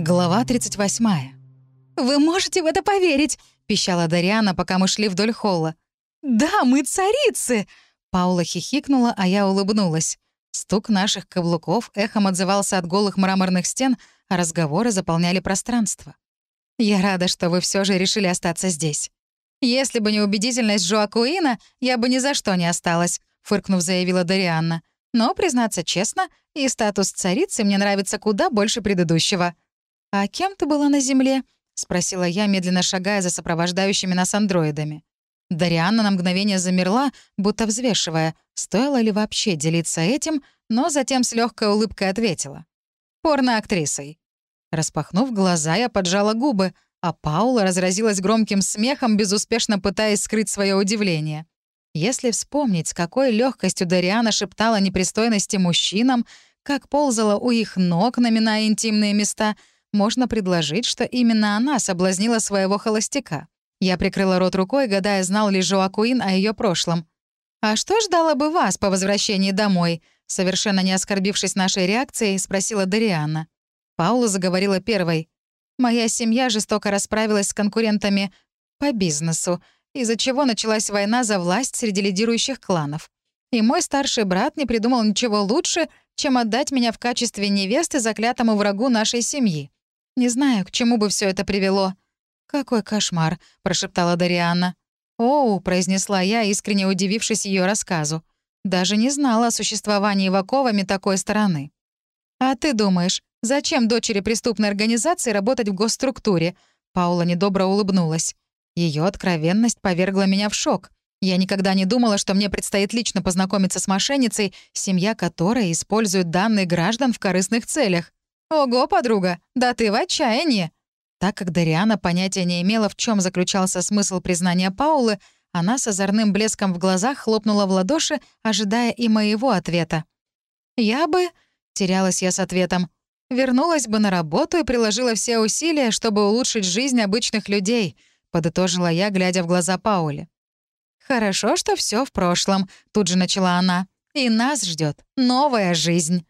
Глава 38. «Вы можете в это поверить?» — пищала Дариана, пока мы шли вдоль холла. «Да, мы царицы!» Паула хихикнула, а я улыбнулась. Стук наших каблуков эхом отзывался от голых мраморных стен, а разговоры заполняли пространство. «Я рада, что вы все же решили остаться здесь. Если бы не убедительность Жоакуина, я бы ни за что не осталась», — фыркнув, заявила Дарианна. «Но, признаться честно, и статус царицы мне нравится куда больше предыдущего». «А кем ты была на Земле?» — спросила я, медленно шагая за сопровождающими нас андроидами. Дарианна на мгновение замерла, будто взвешивая, стоило ли вообще делиться этим, но затем с легкой улыбкой ответила. «Порно-актрисой». Распахнув глаза, я поджала губы, а Паула разразилась громким смехом, безуспешно пытаясь скрыть свое удивление. Если вспомнить, с какой легкостью Дариана шептала непристойности мужчинам, как ползала у их ног, наминая интимные места, можно предложить, что именно она соблазнила своего холостяка. Я прикрыла рот рукой, гадая, знал ли Жоакуин о ее прошлом. «А что ждало бы вас по возвращении домой?» Совершенно не оскорбившись нашей реакцией, спросила Дариана. Паула заговорила первой. «Моя семья жестоко расправилась с конкурентами по бизнесу, из-за чего началась война за власть среди лидирующих кланов. И мой старший брат не придумал ничего лучше, чем отдать меня в качестве невесты заклятому врагу нашей семьи. Не знаю, к чему бы все это привело. «Какой кошмар», — прошептала Дариана. «Оу», — произнесла я, искренне удивившись ее рассказу. «Даже не знала о существовании Ваковами такой стороны». «А ты думаешь, зачем дочери преступной организации работать в госструктуре?» Паула недобро улыбнулась. Ее откровенность повергла меня в шок. Я никогда не думала, что мне предстоит лично познакомиться с мошенницей, семья которой использует данные граждан в корыстных целях. «Ого, подруга, да ты в отчаянии!» Так как Дариана понятия не имела, в чем заключался смысл признания Паулы, она с озорным блеском в глазах хлопнула в ладоши, ожидая и моего ответа. «Я бы...» — терялась я с ответом. «Вернулась бы на работу и приложила все усилия, чтобы улучшить жизнь обычных людей», — подытожила я, глядя в глаза Пауле. «Хорошо, что все в прошлом», — тут же начала она. «И нас ждет новая жизнь».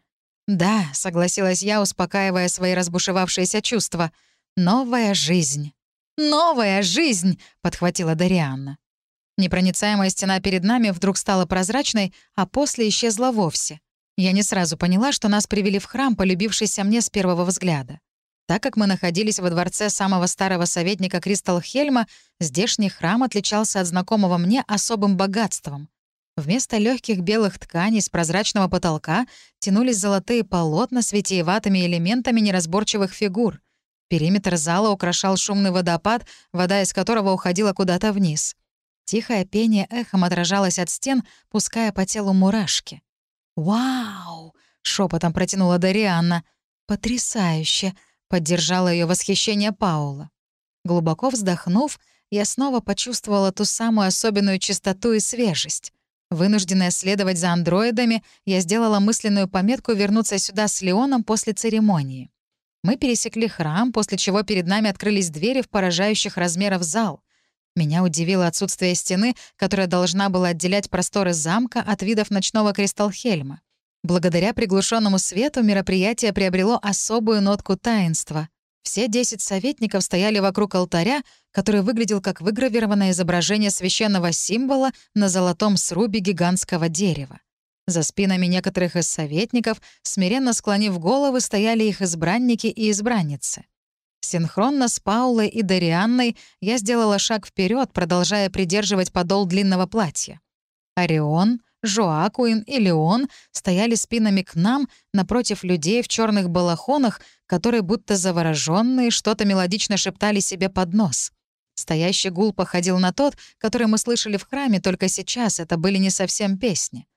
«Да», — согласилась я, успокаивая свои разбушевавшиеся чувства — Новая жизнь. Новая жизнь, подхватила Дарианна. Непроницаемая стена перед нами вдруг стала прозрачной, а после исчезла вовсе. Я не сразу поняла, что нас привели в храм, полюбившийся мне с первого взгляда. Так как мы находились во дворце самого старого советника Кристалхельма, здешний храм отличался от знакомого мне особым богатством. Вместо легких белых тканей с прозрачного потолка тянулись золотые полотна с витиеватыми элементами неразборчивых фигур — Периметр зала украшал шумный водопад, вода из которого уходила куда-то вниз. Тихое пение эхом отражалось от стен, пуская по телу мурашки. «Вау!» — шепотом протянула Дарианна. «Потрясающе!» — поддержала ее восхищение Паула. Глубоко вздохнув, я снова почувствовала ту самую особенную чистоту и свежесть. Вынужденная следовать за андроидами, я сделала мысленную пометку вернуться сюда с Леоном после церемонии. Мы пересекли храм, после чего перед нами открылись двери в поражающих размеров зал. Меня удивило отсутствие стены, которая должна была отделять просторы замка от видов ночного Кристалхельма. Благодаря приглушенному свету мероприятие приобрело особую нотку таинства. Все десять советников стояли вокруг алтаря, который выглядел как выгравированное изображение священного символа на золотом срубе гигантского дерева. За спинами некоторых из советников, смиренно склонив головы, стояли их избранники и избранницы. Синхронно с Паулой и Дарианной я сделала шаг вперед, продолжая придерживать подол длинного платья. Орион, Жоакуин и Леон стояли спинами к нам напротив людей в черных балахонах, которые будто завороженные что-то мелодично шептали себе под нос. Стоящий гул походил на тот, который мы слышали в храме, только сейчас это были не совсем песни.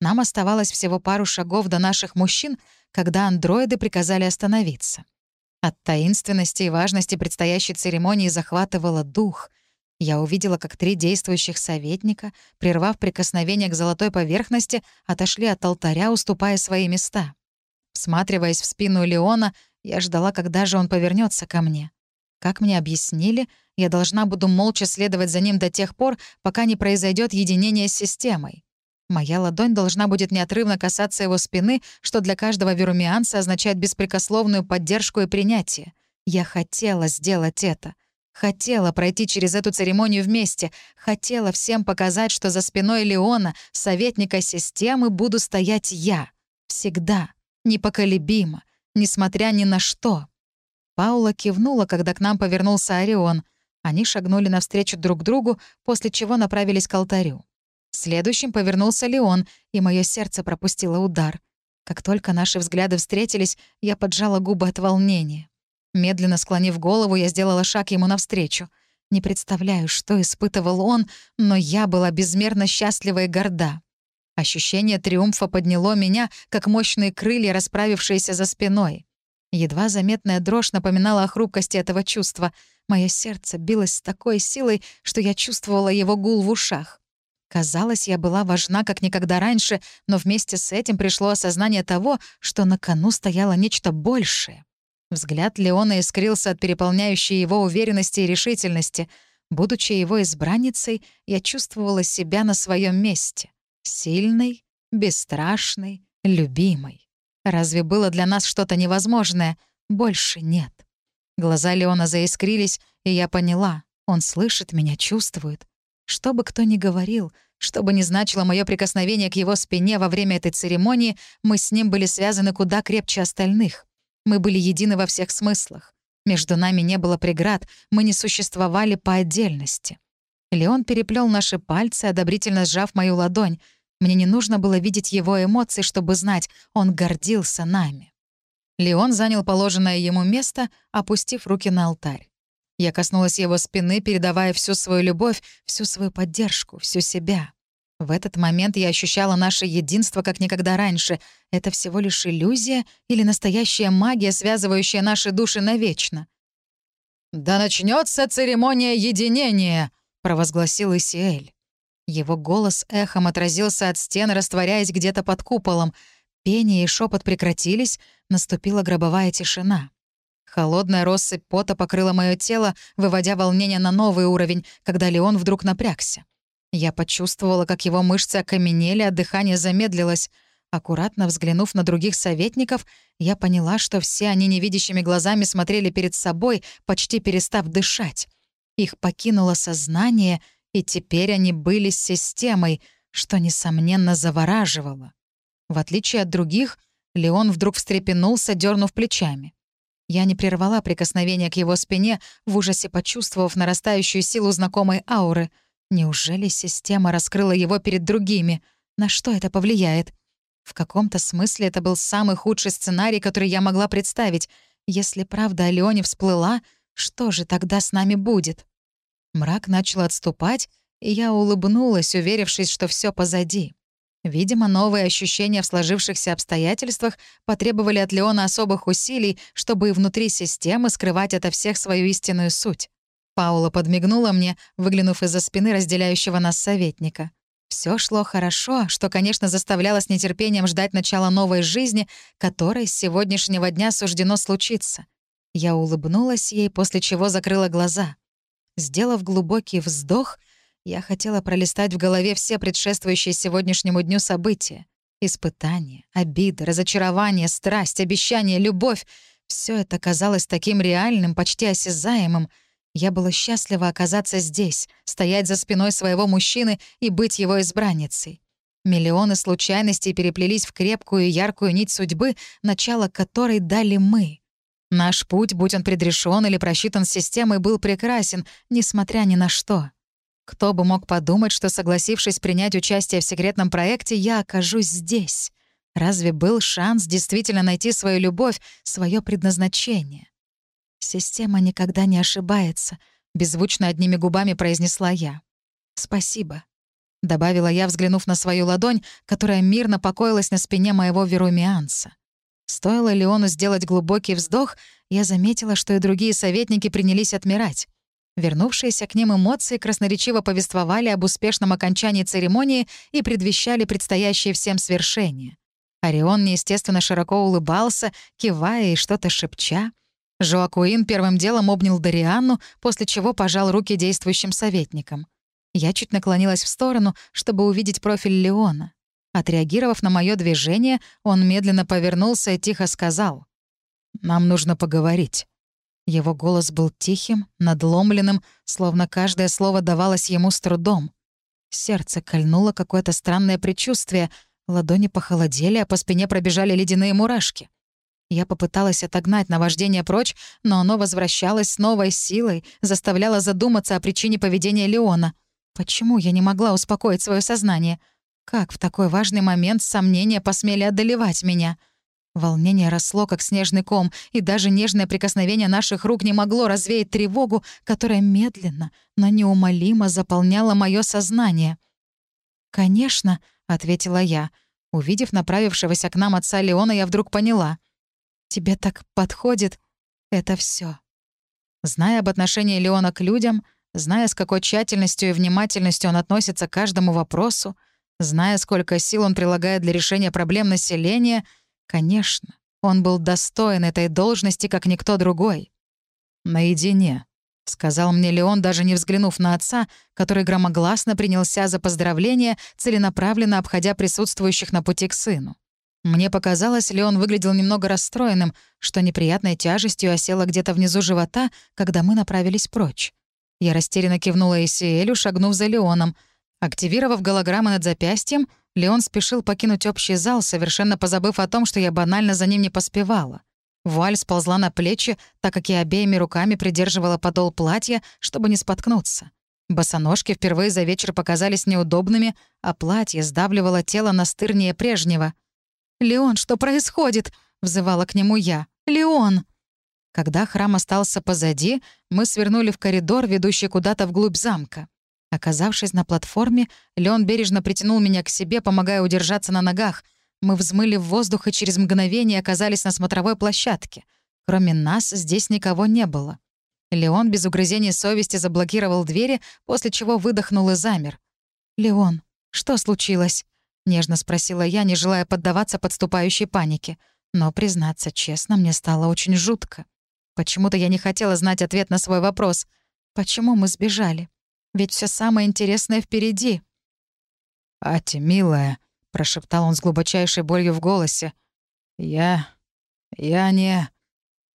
Нам оставалось всего пару шагов до наших мужчин, когда андроиды приказали остановиться. От таинственности и важности предстоящей церемонии захватывало дух. Я увидела, как три действующих советника, прервав прикосновение к золотой поверхности, отошли от алтаря, уступая свои места. Всматриваясь в спину Леона, я ждала, когда же он повернется ко мне. Как мне объяснили, я должна буду молча следовать за ним до тех пор, пока не произойдет единение с системой. Моя ладонь должна будет неотрывно касаться его спины, что для каждого верумианца означает беспрекословную поддержку и принятие. Я хотела сделать это. Хотела пройти через эту церемонию вместе. Хотела всем показать, что за спиной Леона, советника системы, буду стоять я. Всегда. Непоколебимо. Несмотря ни на что. Паула кивнула, когда к нам повернулся Орион. Они шагнули навстречу друг другу, после чего направились к алтарю. Следующим повернулся Леон, и мое сердце пропустило удар. Как только наши взгляды встретились, я поджала губы от волнения. Медленно склонив голову, я сделала шаг ему навстречу. Не представляю, что испытывал он, но я была безмерно счастлива и горда. Ощущение триумфа подняло меня, как мощные крылья, расправившиеся за спиной. Едва заметная дрожь напоминала о хрупкости этого чувства. Мое сердце билось с такой силой, что я чувствовала его гул в ушах. Казалось, я была важна как никогда раньше, но вместе с этим пришло осознание того, что на кону стояло нечто большее. Взгляд Леона искрился от переполняющей его уверенности и решительности. Будучи его избранницей, я чувствовала себя на своем месте. Сильной, бесстрашной, любимой. Разве было для нас что-то невозможное? Больше нет. Глаза Леона заискрились, и я поняла. Он слышит меня, чувствует. Что бы кто ни говорил, что бы ни значило мое прикосновение к его спине во время этой церемонии, мы с ним были связаны куда крепче остальных. Мы были едины во всех смыслах. Между нами не было преград, мы не существовали по отдельности. Леон переплел наши пальцы, одобрительно сжав мою ладонь. Мне не нужно было видеть его эмоции, чтобы знать, он гордился нами. Леон занял положенное ему место, опустив руки на алтарь. Я коснулась его спины, передавая всю свою любовь, всю свою поддержку, всю себя. В этот момент я ощущала наше единство как никогда раньше. Это всего лишь иллюзия или настоящая магия, связывающая наши души навечно. «Да начнется церемония единения!» — провозгласил Исиэль. Его голос эхом отразился от стен, растворяясь где-то под куполом. Пение и шепот прекратились, наступила гробовая тишина. Холодная россыпь пота покрыла мое тело, выводя волнение на новый уровень, когда Леон вдруг напрягся. Я почувствовала, как его мышцы окаменели, а дыхание замедлилось. Аккуратно взглянув на других советников, я поняла, что все они невидящими глазами смотрели перед собой, почти перестав дышать. Их покинуло сознание, и теперь они были с системой, что, несомненно, завораживало. В отличие от других, Леон вдруг встрепенулся, дернув плечами. Я не прервала прикосновение к его спине, в ужасе почувствовав нарастающую силу знакомой ауры — Неужели система раскрыла его перед другими? На что это повлияет? В каком-то смысле это был самый худший сценарий, который я могла представить. Если правда о Леоне всплыла, что же тогда с нами будет? Мрак начал отступать, и я улыбнулась, уверившись, что все позади. Видимо, новые ощущения в сложившихся обстоятельствах потребовали от Леона особых усилий, чтобы и внутри системы скрывать ото всех свою истинную суть. Паула подмигнула мне, выглянув из-за спины разделяющего нас советника. Все шло хорошо, что, конечно, заставляло с нетерпением ждать начала новой жизни, которой с сегодняшнего дня суждено случиться. Я улыбнулась ей, после чего закрыла глаза. Сделав глубокий вздох, я хотела пролистать в голове все предшествующие сегодняшнему дню события. Испытания, обиды, разочарование, страсть, обещание, любовь — все это казалось таким реальным, почти осязаемым — я была счастлива оказаться здесь, стоять за спиной своего мужчины и быть его избранницей. Миллионы случайностей переплелись в крепкую и яркую нить судьбы, начало которой дали мы. Наш путь, будь он предрешен или просчитан системой, был прекрасен, несмотря ни на что. Кто бы мог подумать, что, согласившись принять участие в секретном проекте, я окажусь здесь? Разве был шанс действительно найти свою любовь, свое предназначение? «Система никогда не ошибается», — беззвучно одними губами произнесла я. «Спасибо», — добавила я, взглянув на свою ладонь, которая мирно покоилась на спине моего верумианца. Стоило Леону сделать глубокий вздох, я заметила, что и другие советники принялись отмирать. Вернувшиеся к ним эмоции красноречиво повествовали об успешном окончании церемонии и предвещали предстоящее всем свершение. Орион неестественно широко улыбался, кивая и что-то шепча. Жоакуин первым делом обнял Дарианну, после чего пожал руки действующим советникам. Я чуть наклонилась в сторону, чтобы увидеть профиль Леона. Отреагировав на мое движение, он медленно повернулся и тихо сказал. «Нам нужно поговорить». Его голос был тихим, надломленным, словно каждое слово давалось ему с трудом. Сердце кольнуло какое-то странное предчувствие, ладони похолодели, а по спине пробежали ледяные мурашки. Я попыталась отогнать наваждение прочь, но оно возвращалось с новой силой, заставляло задуматься о причине поведения Леона. Почему я не могла успокоить свое сознание? Как в такой важный момент сомнения посмели одолевать меня? Волнение росло, как снежный ком, и даже нежное прикосновение наших рук не могло развеять тревогу, которая медленно, но неумолимо заполняла мое сознание. «Конечно», — ответила я. Увидев направившегося к нам отца Леона, я вдруг поняла. «Тебе так подходит это все. Зная об отношении Леона к людям, зная, с какой тщательностью и внимательностью он относится к каждому вопросу, зная, сколько сил он прилагает для решения проблем населения, конечно, он был достоин этой должности, как никто другой. «Наедине», — сказал мне Леон, даже не взглянув на отца, который громогласно принялся за поздравление, целенаправленно обходя присутствующих на пути к сыну. Мне показалось, Леон выглядел немного расстроенным, что неприятной тяжестью осела где-то внизу живота, когда мы направились прочь. Я растерянно кивнула Исиэлю, шагнув за Леоном. Активировав голограммы над запястьем, Леон спешил покинуть общий зал, совершенно позабыв о том, что я банально за ним не поспевала. Вуаль сползла на плечи, так как я обеими руками придерживала подол платья, чтобы не споткнуться. Босоножки впервые за вечер показались неудобными, а платье сдавливало тело настырнее прежнего. «Леон, что происходит?» — взывала к нему я. «Леон!» Когда храм остался позади, мы свернули в коридор, ведущий куда-то вглубь замка. Оказавшись на платформе, Леон бережно притянул меня к себе, помогая удержаться на ногах. Мы взмыли в воздух и через мгновение оказались на смотровой площадке. Кроме нас здесь никого не было. Леон без угрызений совести заблокировал двери, после чего выдохнул и замер. «Леон, что случилось?» — нежно спросила я, не желая поддаваться подступающей панике. Но, признаться честно, мне стало очень жутко. Почему-то я не хотела знать ответ на свой вопрос. Почему мы сбежали? Ведь все самое интересное впереди. «Ати, милая», — прошептал он с глубочайшей болью в голосе. «Я... я не...»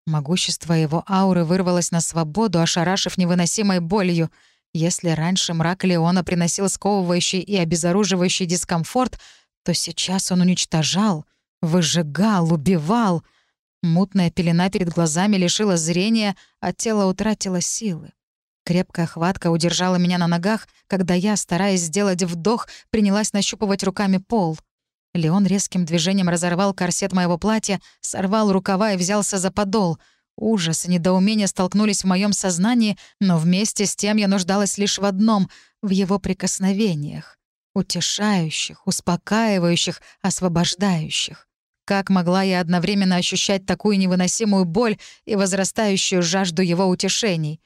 Могущество его ауры вырвалось на свободу, ошарашив невыносимой болью. Если раньше мрак Леона приносил сковывающий и обезоруживающий дискомфорт, то сейчас он уничтожал, выжигал, убивал — Мутная пелена перед глазами лишила зрения, а тело утратило силы. Крепкая хватка удержала меня на ногах, когда я, стараясь сделать вдох, принялась нащупывать руками пол. Леон резким движением разорвал корсет моего платья, сорвал рукава и взялся за подол. Ужас и недоумение столкнулись в моем сознании, но вместе с тем я нуждалась лишь в одном — в его прикосновениях. Утешающих, успокаивающих, освобождающих. Как могла я одновременно ощущать такую невыносимую боль и возрастающую жажду его утешений?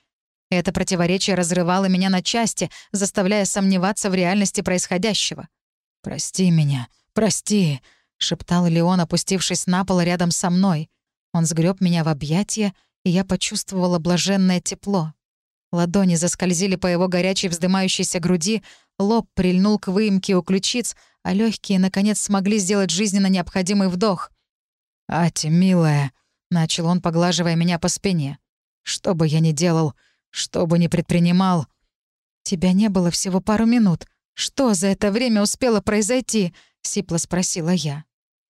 Это противоречие разрывало меня на части, заставляя сомневаться в реальности происходящего. «Прости меня, прости», — шептал Леон, опустившись на пол рядом со мной. Он сгреб меня в объятия, и я почувствовала блаженное тепло. Ладони заскользили по его горячей вздымающейся груди, лоб прильнул к выемке у ключиц, а легкие наконец смогли сделать жизненно необходимый вдох. «Ати, милая», — начал он, поглаживая меня по спине. «Что бы я ни делал, что бы ни предпринимал...» «Тебя не было всего пару минут. Что за это время успело произойти?» — сипло спросила я.